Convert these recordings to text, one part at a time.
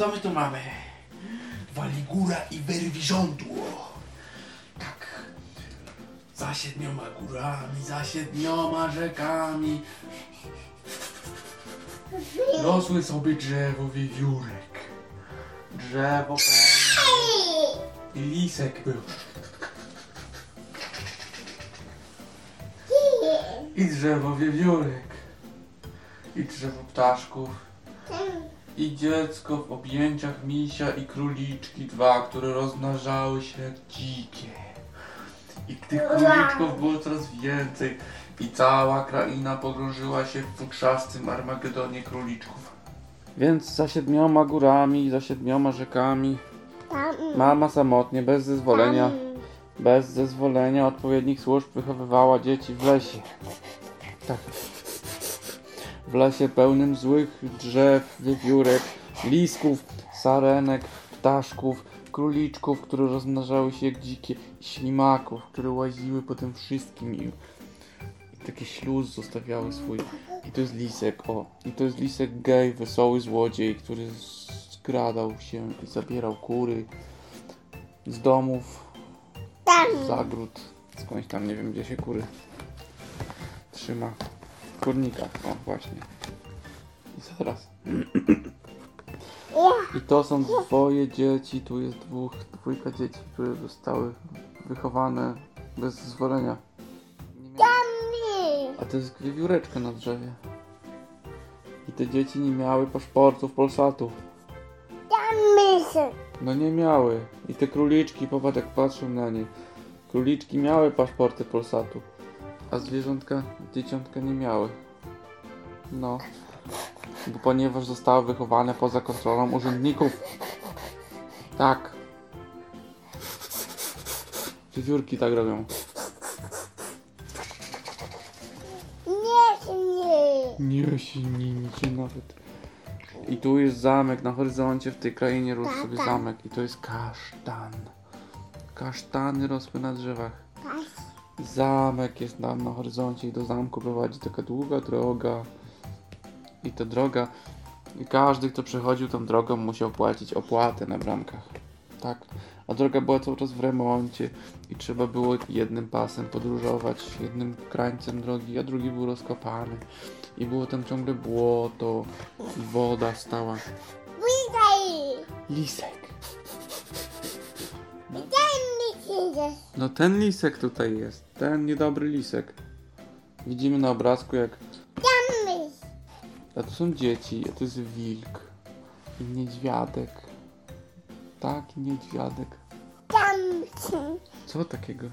Co my tu mamy? Waligura i werwiżądło. Tak. Za siedmioma górami, za siedmioma rzekami. Rosły sobie drzewo wiewiórek. Drzewo. I lisek był. I drzewo wiewiórek. I drzewo ptaszków. I dziecko w objęciach misia i króliczki dwa, które rozmnażały się jak dzikie. I tych króliczków było coraz więcej. I cała kraina pogrążyła się w futrzastym Armagedonie króliczków. Więc za siedmioma górami, za siedmioma rzekami, mama samotnie, bez zezwolenia, bez zezwolenia odpowiednich służb wychowywała dzieci w lesie. Tak. W lesie pełnym złych drzew, wiewiórek, lisków, sarenek, ptaszków, króliczków, które rozmnażały się jak dzikie, ślimaków, które łaziły po tym wszystkim i, i taki śluz zostawiały swój. I to jest lisek, o. I to jest lisek gej, wesoły złodziej, który skradał się i zabierał kury z domów, z zagród, skądś tam, nie wiem gdzie się kury trzyma. W kurnikach, o właśnie. I co teraz? I to są dwoje dzieci, tu jest dwóch, dwójka dzieci, które zostały wychowane bez zezwolenia. A to jest wiewióreczka na drzewie. I te dzieci nie miały paszportów Polsatu. No nie miały. I te króliczki, popatrz jak patrzą na nie. Króliczki miały paszporty Polsatu. A zwierzątka, dzieciątka nie miały. No. Bo ponieważ zostały wychowane poza kontrolą urzędników. Tak. Wiewiórki tak robią. Nie, nie. Nie silnijcie nawet. I tu jest zamek na horyzoncie w tej krainie rósł Tak, sobie tak. zamek. I to jest kasztan. Kasztany rosły na drzewach. Zamek jest tam na horyzoncie i do zamku prowadzi taka długa droga. I ta droga, i każdy kto przechodził tą drogą musiał płacić opłatę na bramkach. Tak. A droga była cały czas w remoncie i trzeba było jednym pasem podróżować, jednym krańcem drogi, a drugi był rozkopany. I było tam ciągle błoto i woda stała. Lisek. Myśl. No ten lisek tutaj jest. Ten niedobry lisek. Widzimy na obrazku jak. A to są dzieci, a to jest wilk i niedźwiadek. Tak, i niedźwiadek. Co takiego?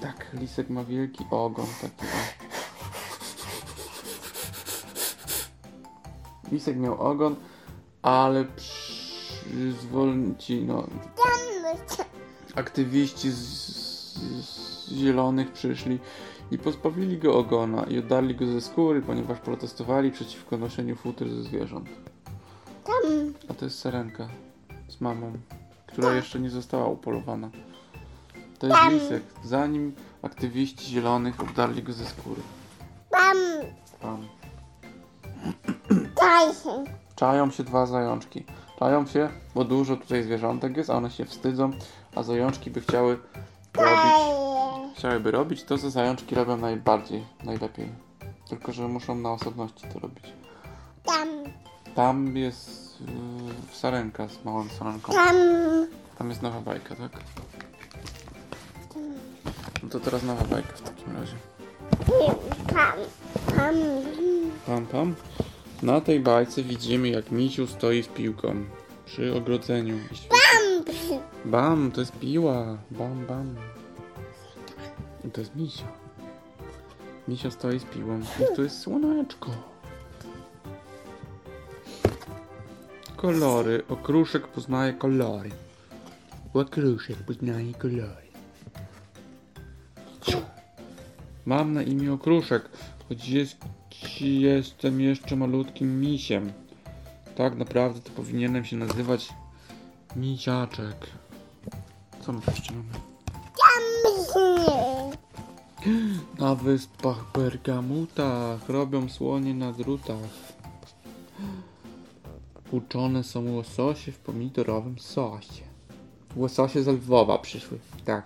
Tak, lisek ma wielki ogon taki. O. Lisek miał ogon, ale przyzwolnici, no, aktywiści z, z, zielonych przyszli i pozbawili go ogona i oddali go ze skóry, ponieważ protestowali przeciwko noszeniu futer ze zwierząt. Tam. A to jest sarenka z mamą, która jeszcze nie została upolowana. To jest Tam. lisek. Zanim aktywiści zielonych obdarli go ze skóry. Tam. Tam. Się. Czają się dwa zajączki. Czają się, bo dużo tutaj zwierzątek jest, a one się wstydzą, a zajączki by chciały robić. Chciałyby robić to, co zajączki robią najbardziej, najlepiej. Tylko, że muszą na osobności to robić. Tam. Tam jest yy, sarenka z małą sarenką. Tam. Tam jest nowa bajka, tak? No to teraz nowa bajka w takim razie. Tam. Tam. Pam, pam. Na tej bajce widzimy, jak misiu stoi z piłką przy ogrodzeniu. i świeci. Bam, to jest piła. Bam, bam. I to jest misio. Misio stoi z piłą. I to jest słoneczko. Kolory. Okruszek poznaje kolory. Okruszek poznaje kolory. Mam na imię Okruszek, choć jest, jestem jeszcze malutkim misiem. Tak naprawdę to powinienem się nazywać Misiaczek. Co my jeszcze mamy? Na wyspach Bergamutach robią słonie na drutach. Uczone są łososie w pomidorowym sosie. Łososie z Lwowa przyszły, tak.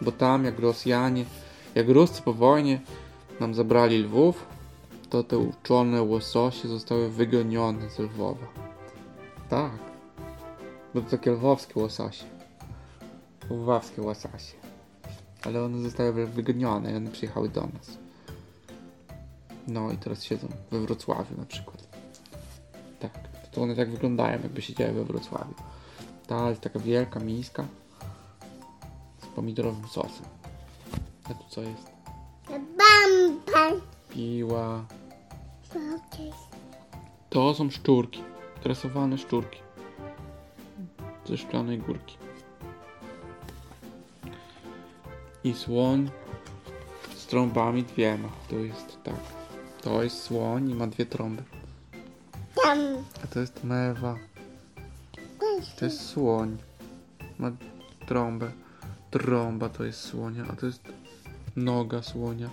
Bo tam jak Rosjanie, jak Ruscy po wojnie nam zabrali Lwów, to te uczone łososie zostały wygonione z Lwowa. Tak. Bo to takie lwowskie łososie. Lwowskie łososie. Ale one zostały wygonione i one przyjechały do nas. No i teraz siedzą we Wrocławiu na przykład. Tak. To one tak wyglądają, jakby siedziały we Wrocławiu. Ta jest taka wielka miska z pomidorowym sosem. A tu co jest? Bam, bam. Piła. To są szczurki. Tresowane szczurki. Ze szklanej górki. I słoń z trąbami dwiema. Tu jest tak. To jest słoń i ma dwie trąby. Tam. A to jest mewa. To jest słoń. Ma trąbę. Trąba to jest słonia, a to jest noga słonia.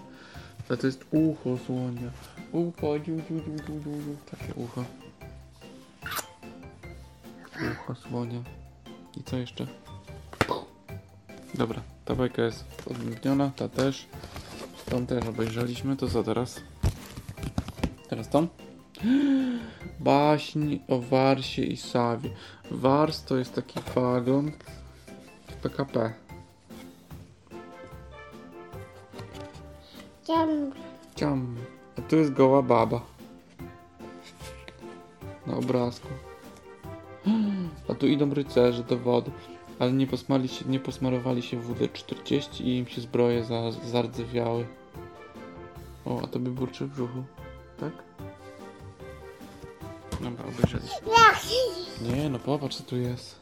A to jest ucho słonia. Ucho, dziu, dziu, dziu, dziu. Takie ucho. Ucho słonia. I co jeszcze? Dobra, ta bajka jest odmieniona, ta też. Tą też obejrzeliśmy, to co teraz? Teraz tą? Baśń o Warsie i Sawie. Wars to jest taki wagon w PKP. Tam. Ciam. A tu jest goła baba. Na obrazku. Tu idą rycerze do wody. Ale nie, posmali się, nie posmarowali się w WD-40 i im się zbroje za, zardzewiały. O, a to by burczy w brzuchu. Tak? Dobra, obejrzeliśmy. Nie, no popatrz co tu jest.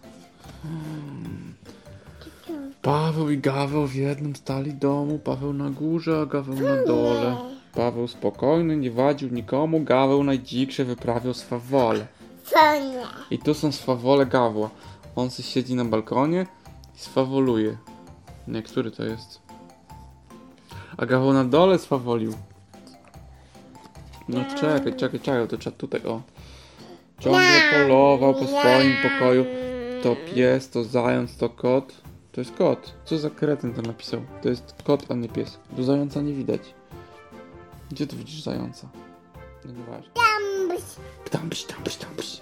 Paweł i Gaweł w jednym stali domu. Paweł na górze, a Gaweł na dole. Paweł spokojny, nie wadził nikomu. Gaweł najdziksze wyprawiał swawole. Sonia. I tu są swawole Gawła. On siedzi na balkonie i swawoluje. Nie, który to jest? A Gaweł na dole swawolił. No czekaj, czekaj, czekaj, to trzeba tutaj, o. Ciągle polował po swoim pokoju. To pies, to zając, to kot. To jest kot. Co za kretyn to napisał? To jest kot, a nie pies. Do zająca nie widać. Gdzie tu widzisz zająca? No nieważne. Tam. Tam byś, tam byś, tam byś.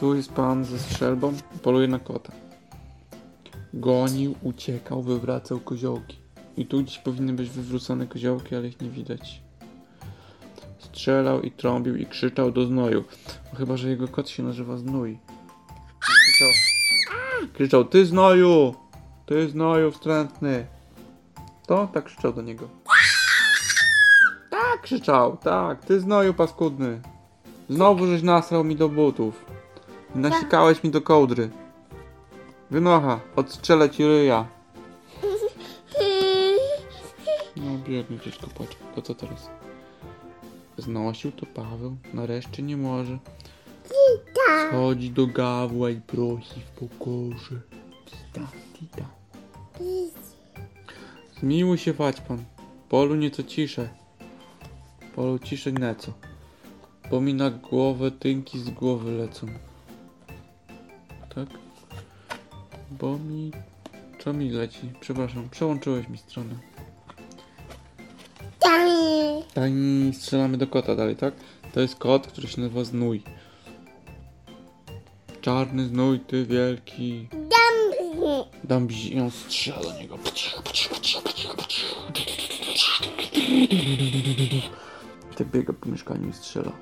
Tu jest pan ze strzelbą, poluje na kota. Gonił, uciekał, wywracał koziołki. I tu gdzieś powinny być wywrócone koziołki, ale ich nie widać. Strzelał i trąbił i krzyczał do znoju. No chyba, że jego kot się nazywa Znój. Krzyczał, krzyczał, ty znoju! Ty znoju wstrętny! To tak krzyczał do niego. Tak krzyczał, tak, ty znoju paskudny. Znowu żeś nasrał mi do butów. Nasikałeś mi do kołdry. Wynocha, odstrzelę ci ryja. No biedny dziecko płacze. To co teraz? Znosił to Paweł, nareszcie nie może. Chodzi do gawła i prosi w pokorze. Tita, tita. Zmiłuj się wać pan. Polu nieco ciszę. Polu ciszę nieco. Bo mi na głowę tynki z głowy lecą. Tak? Bo mi... Co mi leci? Przepraszam, przełączyłeś mi stronę. Tam. Tak, i strzelamy do kota dalej, tak? To jest kot, który się nazywa Znój. Czarny znój, ty wielki. Tam. Dam bzi i on strzela do niego. Tak biega po mieszkaniu i strzela.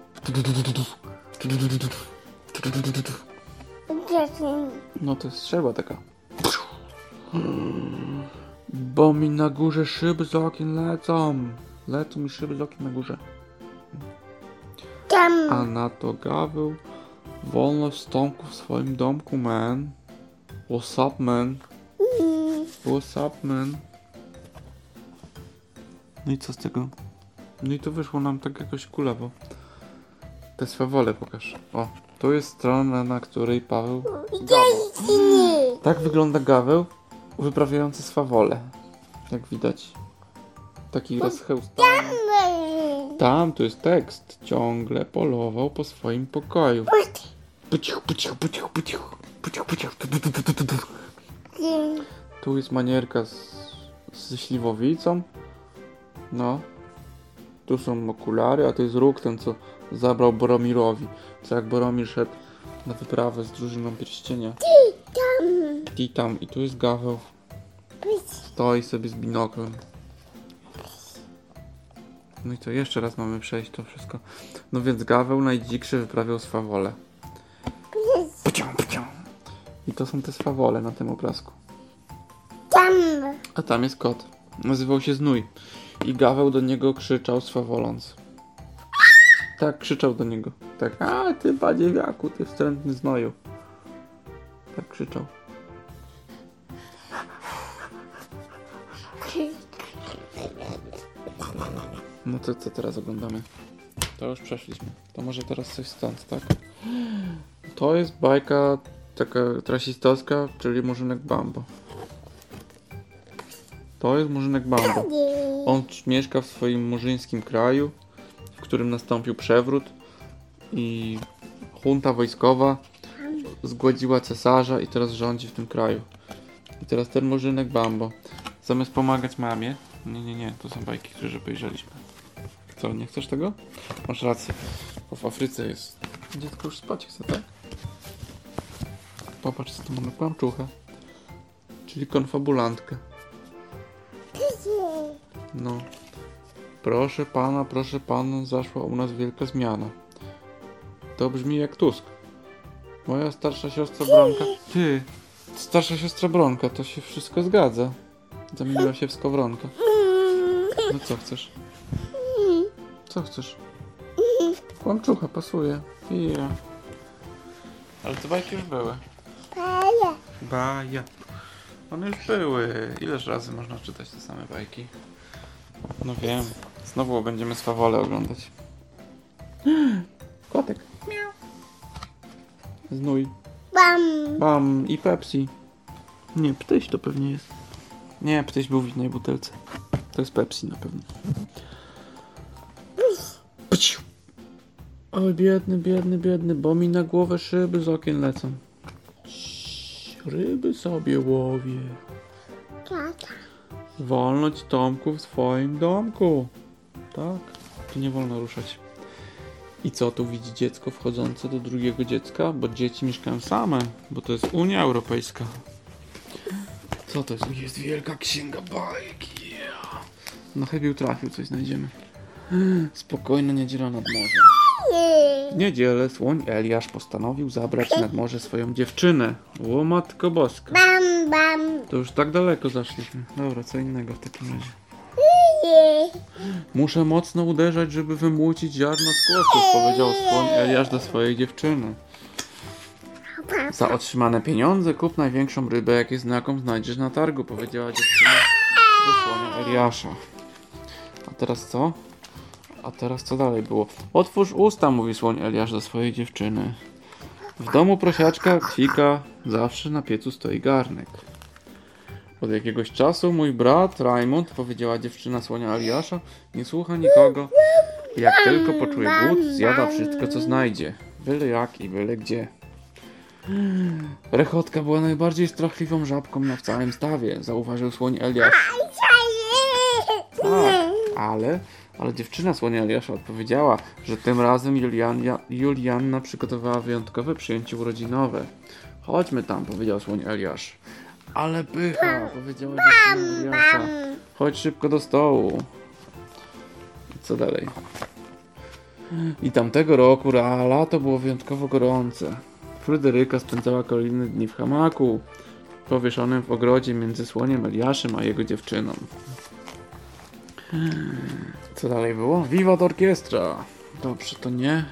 No to jest strzelba taka. Bo mi na górze szyby z okien lecą. Lecą mi szyby z okien na górze. Tam. A na to Gaweł wolno wstąpił w swoim domku, man. What's up, man? What's up, man? No i co z tego? No i to wyszło nam tak jakoś kulawo. Te swawole pokaż. O, to jest strona, na której Paweł... Gaweł. Tak wygląda Gaweł wyprawiający swawole. Jak widać. Taki rozchełstany. Tam, tu jest tekst. Ciągle polował po swoim pokoju. Puciu, puciu, puciu, puciu, puciu, puciu, tu, tu, tu, tu, tu, tu. Tu jest manierka z, ze śliwowicą. No. Tu są okulary, a to jest róg ten, co zabrał Boromirowi. Co jak Boromir szedł na wyprawę z drużyną pierścienia. Tam. I tam, i tu jest Gaweł. Stoi sobie z binoklem. No i to jeszcze raz mamy przejść to wszystko. No więc Gaweł najdzikszy wyprawiał swawole. Pucią, pucią. I to są te swawole na tym obrazku. Tam. A tam jest kot. Nazywał się Znój. I Gaweł do niego krzyczał swawoląc. Tak, krzyczał do niego. Tak, a ty badziewiaku, ty wstrętny znoju. Tak krzyczał. No to co teraz oglądamy? To już przeszliśmy. To może teraz coś stąd, tak? To jest bajka taka rasistowska, czyli Murzynek Bambo. To jest Murzynek Bambo. On mieszka w swoim murzyńskim kraju, którym nastąpił przewrót i junta wojskowa zgładziła cesarza i teraz rządzi w tym kraju. I teraz ten Murzynek Bambo, zamiast pomagać mamie, nie, nie, nie, to są bajki, które obejrzeliśmy. Co, nie chcesz tego? Masz rację, bo w Afryce jest... Dziecko już spać chce, tak? Popatrz, co tu mamy, kłamczuchę. Czyli konfabulantkę. No. Proszę pana, proszę pana, zaszła u nas wielka zmiana. To brzmi jak Tusk. Moja starsza siostra Bronka. Ty, starsza siostra Bronka, to się wszystko zgadza. Zamieniła się w skowronkę. No co chcesz? Co chcesz? Kłamczucha, pasuje. Ja. Ale te bajki już były. Paja. Baja. One już były. Ileż razy można czytać te same bajki? No wiem. Znowu będziemy swawole oglądać. Kotek. Miau. Znój. Bam. Bam i Pepsi. Nie, ptyś to pewnie jest. Nie, ptyś był w innej butelce. To jest Pepsi na pewno. Pciu. Oj, biedny, biedny, biedny, bo mi na głowę szyby z okien lecą. Cii, Ryby sobie łowię. Tata. Wolno ci Tomku w swoim domku. Tak, tu nie wolno ruszać. I co tu widzi dziecko wchodzące do drugiego dziecka? Bo dzieci mieszkają same, bo to jest Unia Europejska. Co to jest? Jest wielka księga bajek. Yeah. No chybił trafił, coś znajdziemy. Spokojna niedziela nad morzem. W niedzielę słoń Eliasz postanowił zabrać nad morze swoją dziewczynę. O matko boska. Bam, bam. To już tak daleko zaszliśmy. Dobra, co innego w takim razie. Muszę mocno uderzać, żeby wymłócić ziarno z kłosów, powiedział słoń Eliasz do swojej dziewczyny. Za otrzymane pieniądze kup największą rybę, jakie znakom znajdziesz na targu, powiedziała dziewczyna do słonia Eliasza. A teraz co? A teraz co dalej było? Otwórz usta, mówi słoń Eliasz do swojej dziewczyny. W domu prosiaczka kwika, zawsze na piecu stoi garnek. Od jakiegoś czasu mój brat Raimund, powiedziała dziewczyna słonia Eliasza, nie słucha nikogo. Jak tylko poczuje głód, zjada wszystko co znajdzie. Byle jak i byle gdzie. Rechotka była najbardziej strachliwą żabką na całym stawie, zauważył słoń Eliasz. Tak, ale, ale dziewczyna słonia Eliasza odpowiedziała, że tym razem Juliania, Julianna przygotowała wyjątkowe przyjęcie urodzinowe. Chodźmy tam, powiedział słoń Eliasz. Ale pycha, powiedziała dziewczyna. Chodź szybko do stołu. I co dalej? I tamtego roku lato było wyjątkowo gorące. Fryderyka spędzała kolejne dni w hamaku, powieszonym w ogrodzie między słoniem Eliaszem a jego dziewczyną. Co dalej było? Wiwat Orkiestra! Dobrze, to nie.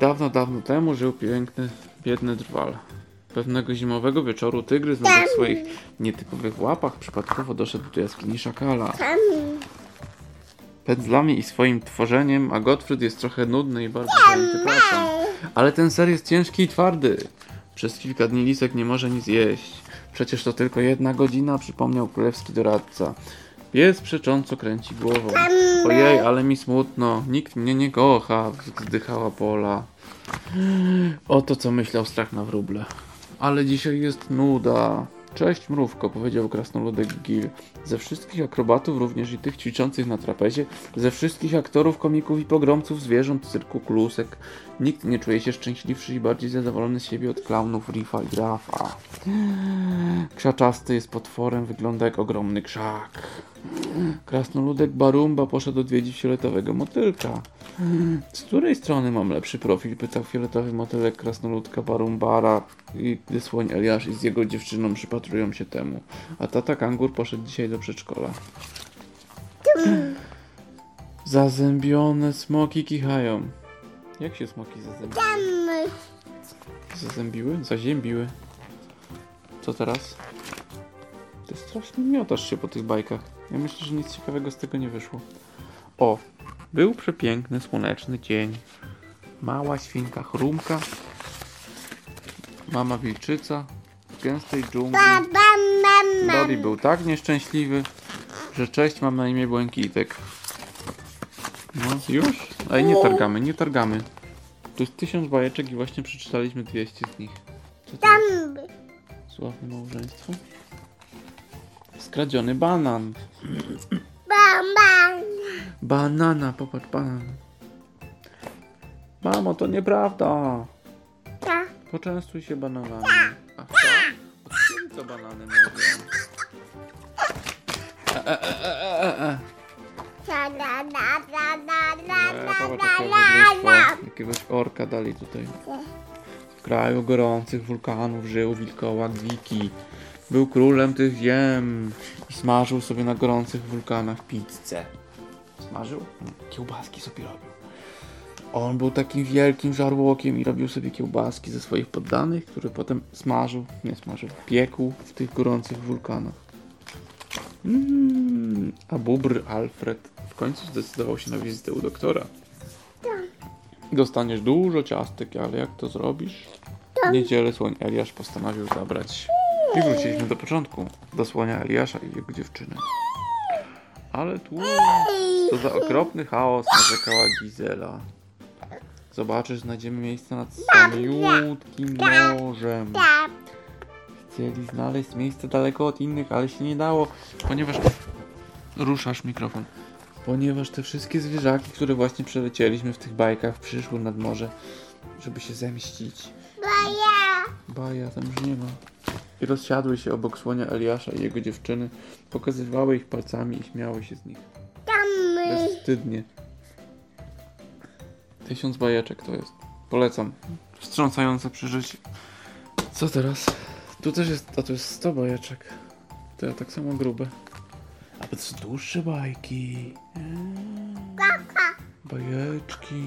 Dawno, dawno temu żył piękny, biedny drwal. Pewnego zimowego wieczoru tygrys na tych swoich nietypowych łapach przypadkowo doszedł do jaskini szakala. Pędzlami i swoim tworzeniem, a Gottfried jest trochę nudny i bardzo zajęty pracą. Ale ten ser jest ciężki i twardy. Przez kilka dni Lisek nie może nic jeść. Przecież to tylko jedna godzina, przypomniał królewski doradca. Pies przecząco kręci głową. Ojej, ale mi smutno. Nikt mnie nie kocha, wzdychała Pola. Oto co myślał strach na wróble. Ale dzisiaj jest nuda. Cześć mrówko, powiedział krasnoludek Gil. Ze wszystkich akrobatów, również i tych ćwiczących na trapezie, ze wszystkich aktorów, komików i pogromców zwierząt cyrku klusek, nikt nie czuje się szczęśliwszy i bardziej zadowolony z siebie od klaunów Rifa i Rafa. Krzaczasty jest potworem, wygląda jak ogromny krzak. Krasnoludek Barumba poszedł odwiedzić fioletowego motylka. Z której strony mam lepszy profil? Pytał fioletowy motylek krasnoludka Barumbara, i gdy słoń Eliasz i z jego dziewczyną przypatrują się temu. A tata kangur poszedł dzisiaj do przedszkola. Zazębione smoki kichają. Jak się smoki zazębiły? Zazębiły? Zaziębiły. Co teraz? Ty strasznie miotasz się po tych bajkach. Ja myślę, że nic ciekawego z tego nie wyszło. O! Był przepiękny, słoneczny dzień. Mała świnka chrumka. Mama wilczyca. W gęstej dżungli. Bobby był tak nieszczęśliwy, że cześć mam na imię Błękitek. No, już? Ej, nie targamy, nie targamy. To jest tysiąc bajeczek i właśnie przeczytaliśmy 200 z nich. Co to jest? Sławne małżeństwo? Skradziony banan. Bam, bam. Banana, popatrz, banan. Mamo, to nieprawda. Ta. Poczęstuj się bananami. A co? Kiedy to banany mówią? E, e, e, e, e, e. Ta, da, da, da, da, da, E, da, Popatrz, da, jakiego da, wydrystwa, da. jakiegoś orka dali tutaj. W kraju gorących wulkanów żył wilkołak Wiki. Był królem tych ziem i smażył sobie na gorących wulkanach pizzę. Smażył? Kiełbaski sobie robił. On był takim wielkim żarłokiem i robił sobie kiełbaski ze swoich poddanych, które potem smażył, nie smażył, piekł w tych gorących wulkanach. Mm, a bubr Alfred w końcu zdecydował się na wizytę u doktora. Dostaniesz dużo ciastek, ale jak to zrobisz? W niedzielę słoń Eliasz postanowił zabrać. I wróciliśmy do początku, do słonia Eliasza i jego dziewczyny. Ale tu, co za okropny chaos, narzekała Gizela. Zobaczysz, znajdziemy miejsce nad samiutkim morzem. Chcieli znaleźć miejsce daleko od innych, ale się nie dało, ponieważ... Ruszasz mikrofon. Ponieważ te wszystkie zwierzaki, które właśnie przelecieliśmy w tych bajkach, przyszły nad morze, żeby się zemścić. Baja. Baja tam już nie ma. I rozsiadły się obok słonia Eliasza i jego dziewczyny, pokazywały ich palcami i śmiały się z nich. Tam. Bezwstydnie. Tysiąc bajeczek to jest. Polecam. Wstrząsające przeżycie. Co teraz? Tu też jest, a tu jest 100 bajeczek. To ja tak samo grube. A to są dłuższe bajki. Eee. Bajeczki.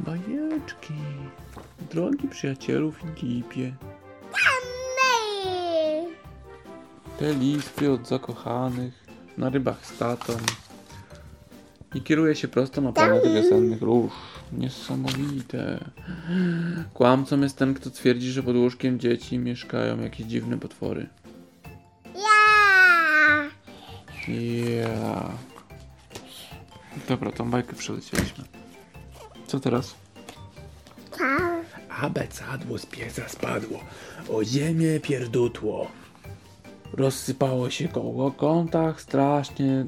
Bajeczki. Drogi przyjacielu Filipie. Te listy od zakochanych na rybach z tatą. I kieruje się prosto na palety wiosennych róż. Niesamowite. Kłamcą jest ten, kto twierdzi, że pod łóżkiem dzieci mieszkają jakieś dziwne potwory. Ja. Ja. Dobra, tą bajkę przelecieliśmy. Co teraz? Abecadło z pieca spadło, o ziemię pierdutło. Rozsypało się koło kątach, strasznie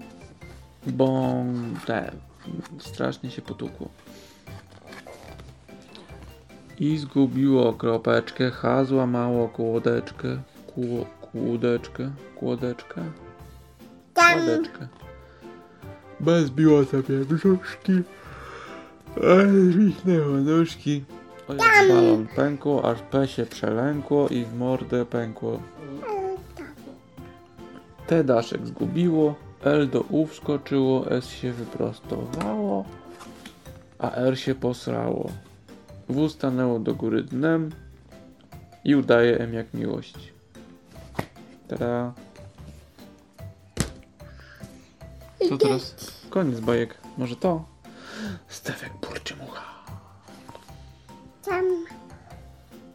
bą... te... strasznie się potukło. I zgubiło kropeczkę, ha złamało kłodeczkę, kło, kłódeczkę, kłodeczkę, kłodeczkę. Bez sobie brzuszki, a zwichnęło nóżki. O jak balon pękło, aż P się przelękło i w mordę pękło. T daszek zgubiło, L do U wskoczyło, S się wyprostowało, a R się posrało. W stanęło do góry dnem i udaje M jak miłość. Tada. Co teraz? Koniec bajek. Może to? Stefek burczy mucha. Tam.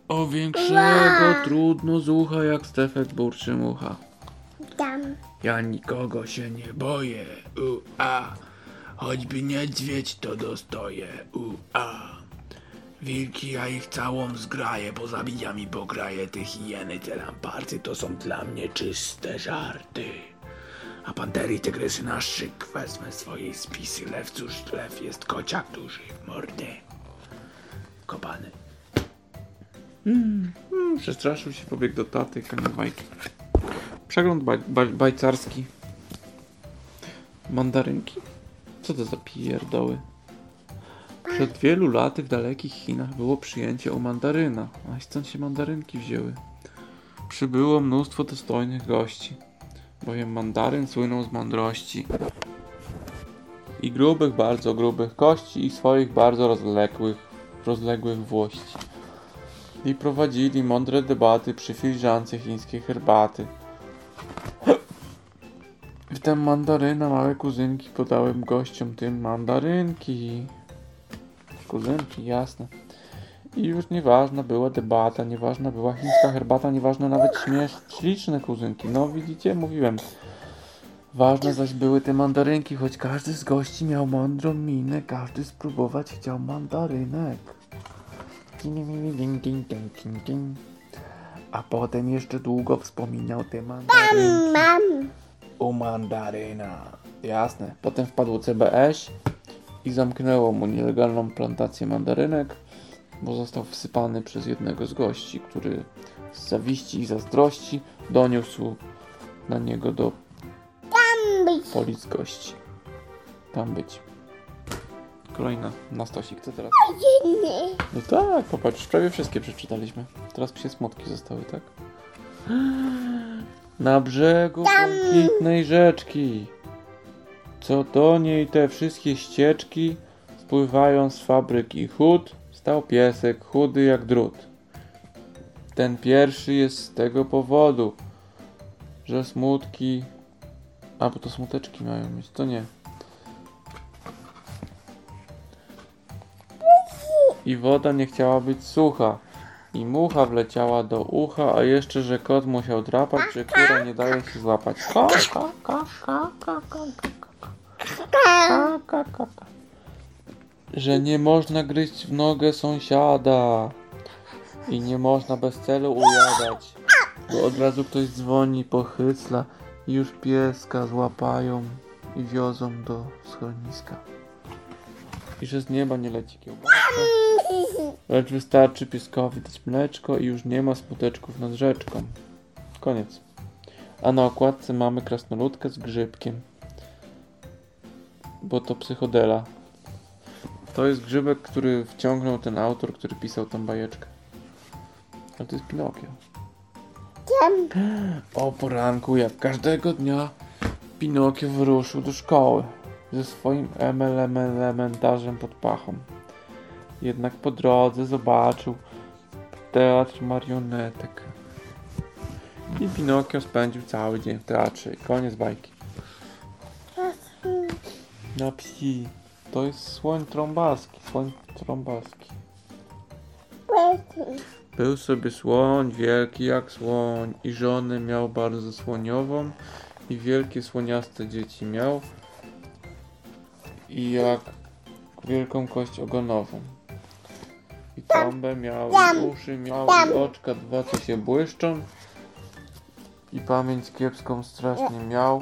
O większego trudno zucha jak Stefek burczy mucha. Tam. Ja nikogo się nie boję. U, a. Choćby niedźwiedź to dostoję, ua. Wilki, ja ich całą zgraję, pozabijam i pokraję tych hieny, te lamparty to są dla mnie czyste żarty. A pantery i tygrysy na szyk wezmę swojej spisy. Lew, cóż, lew jest kociak duży, mordy. Kopany. Mm, przestraszył się, pobiegł do taty, koniec bajki. Przegląd baj, baj, bajcarski. Mandarynki? Co to za pierdoły? Przed wielu laty w dalekich Chinach było przyjęcie u mandaryna, a stąd się mandarynki wzięły. Przybyło mnóstwo dostojnych gości, bowiem mandaryn słynął z mądrości i grubych, bardzo grubych kości i swoich bardzo rozległych, rozległych włości i prowadzili mądre debaty przy filiżance chińskiej herbaty. Wtem mandaryna małe kuzynki podały gościom tym mandarynki. Kuzynki, jasne. I już nieważna była debata, nieważna była chińska herbata, nieważne nawet śmiesz, śliczne kuzynki. No widzicie, mówiłem. Ważne zaś były te mandarynki, choć każdy z gości miał mądrą minę, każdy spróbować chciał mandarynek. A potem jeszcze długo wspominał te mandarynki u mandaryna. Jasne. Potem wpadło CBS i zamknęło mu nielegalną plantację mandarynek, bo został wsypany przez jednego z gości, który z zawiści i zazdrości doniósł na niego do Być. polic gości. Tam być. Kolejna na stosik. Co teraz? No tak, popatrz, prawie wszystkie przeczytaliśmy. Teraz psie smutki zostały, tak? Na brzegu błękitnej rzeczki, co do niej te wszystkie ścieczki spływają z fabryk i hut, stał piesek chudy jak drut. Ten pierwszy jest z tego powodu, że smutki... A, bo to smuteczki mają mieć, to nie. I woda nie chciała być sucha. I mucha wleciała do ucha, a jeszcze, że kot musiał drapać, że kura nie daje się złapać. Ka, ka, ka, ka, ka, ka, ka, ka, ka, ka. Że nie można gryźć w nogę sąsiada. I nie można bez celu ujadać. Bo od razu ktoś dzwoni, pochycla i już pieska złapają i wiozą do schroniska. I że z nieba nie leci kiełbasa. Lecz wystarczy pieskowi dać mleczko i już nie ma smuteczków nad rzeczką. Koniec. A na okładce mamy krasnoludkę z grzybkiem. Bo to psychodela. To jest grzybek, który wciągnął ten autor, który pisał tą bajeczkę. Ale to jest Pinokio. Tam. O poranku, jak każdego dnia, Pinokio wyruszył do szkoły ze swoim MLM elementarzem pod pachą. Jednak po drodze zobaczył teatr marionetek. I Pinokio spędził cały dzień w teatrze. Koniec bajki. Na psi. To jest słoń trąbaski. Słoń trąbaski. Był sobie słoń, wielki jak słoń i żonę miał bardzo słoniową i wielkie słoniaste dzieci miał i jak wielką kość ogonową. I trąbę miał, i uszy miał, i oczka dwa, co się błyszczą i pamięć kiepską strasznie miał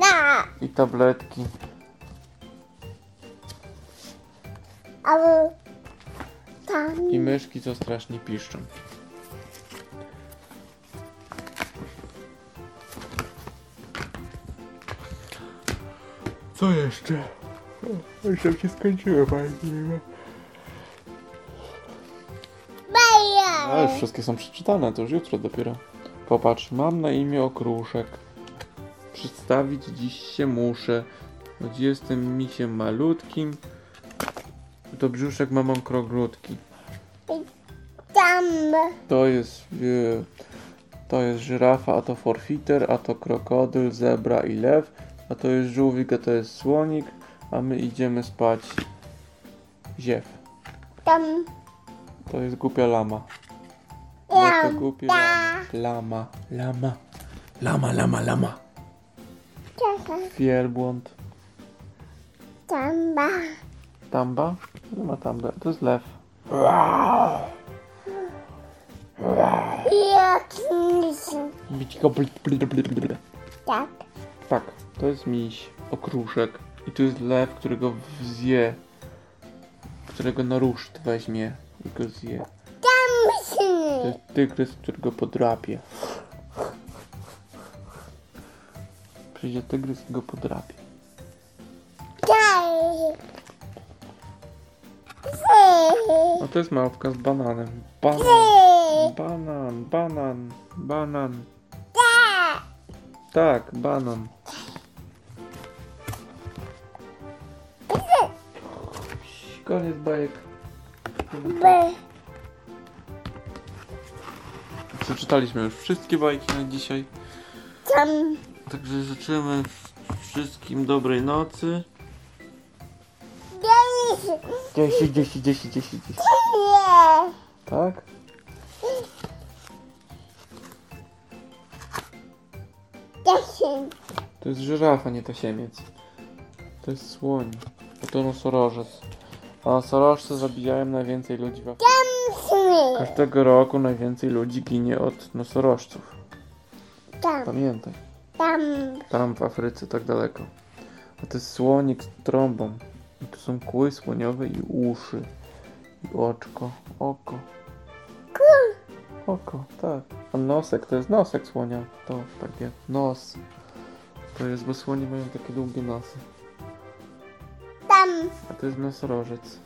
i tabletki. Myszki, co strasznie piszczą. Co jeszcze? Już tam się skończyło, panie. A Baja. już wszystkie są przeczytane, to już jutro dopiero. Popatrz, mam na imię Okruszek. Przedstawić dziś się muszę, choć jestem misiem malutkim. To brzuszek mam okrąglutki. To jest e, to jest żyrafa, a to forfiter, a to krokodyl, zebra i lew, a to jest żółwik, a to jest słonik, a my idziemy spać ziew. Tam. To jest głupia lama. Bo to głupie lama. Lama. Lama, lama, lama. Czekaj. Wielbłąd. Tamba. Tamba? Nie ma tamba, to jest lew. Bl- bl- bl- bl- bl. Tak. Tak, to jest miś, okruszek. I tu jest lew, którego zje. Którego na ruszt weźmie i go zje. Tam To się. jest tygrys, którego podrapie. Przyjdzie tygrys i go podrapie. Daj. A to jest małpka z bananem. Banan, banan, banan, banan. Tak, banan. Koniec bajek. Przeczytaliśmy już wszystkie bajki na dzisiaj. Tam. Także życzymy wszystkim dobrej nocy. Daj. 10, 10, 10, 10, 10. Nie. Tak? To jest żyrafa, nie tasiemiec. To jest słoń. A to nosorożec. A nosorożce zabijają najwięcej ludzi w Afryce. Każdego roku najwięcej ludzi ginie od nosorożców. Tam. Pamiętaj. Tam. Tam w Afryce, tak daleko. A to jest słonik z trąbą. I tu są kły słoniowe i uszy. I oczko. Oko. Oko, tak. A nosek to jest nosek słonia. To takie nos. To jest, bo słonie mają takie długie nosy. Tam. A to jest nosorożec.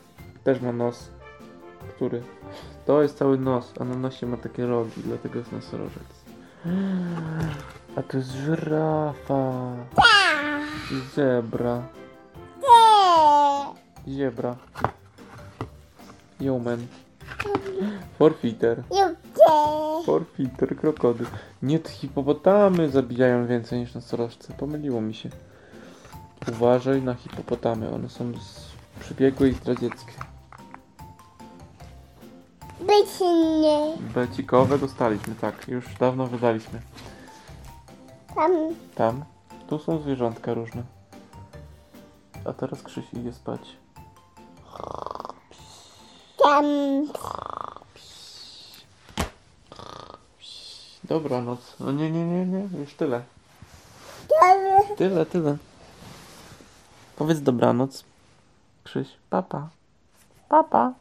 Też ma nos. Który? To jest cały nos, a na nosie ma takie rogi, dlatego jest nosorożec. A to jest żyrafa. I zebra. Nie. Ziebra. Human. Forfeiter. Judzie. Forfeiter, krokodyl. Nie, te hipopotamy zabijają więcej niż nosorożce. Pomyliło mi się. Uważaj na hipopotamy. One są z... przebiegłe i zdradzieckie. Być nie. Becikowe dostaliśmy, tak. Już dawno wydaliśmy. Tam. Tam. Tu są zwierzątka różne. A teraz Krzyś idzie spać. Tam. Dobranoc. No nie, nie, nie, nie. Już tyle. Tyle, tyle. Powiedz dobranoc. Krzyś. Papa. Papa.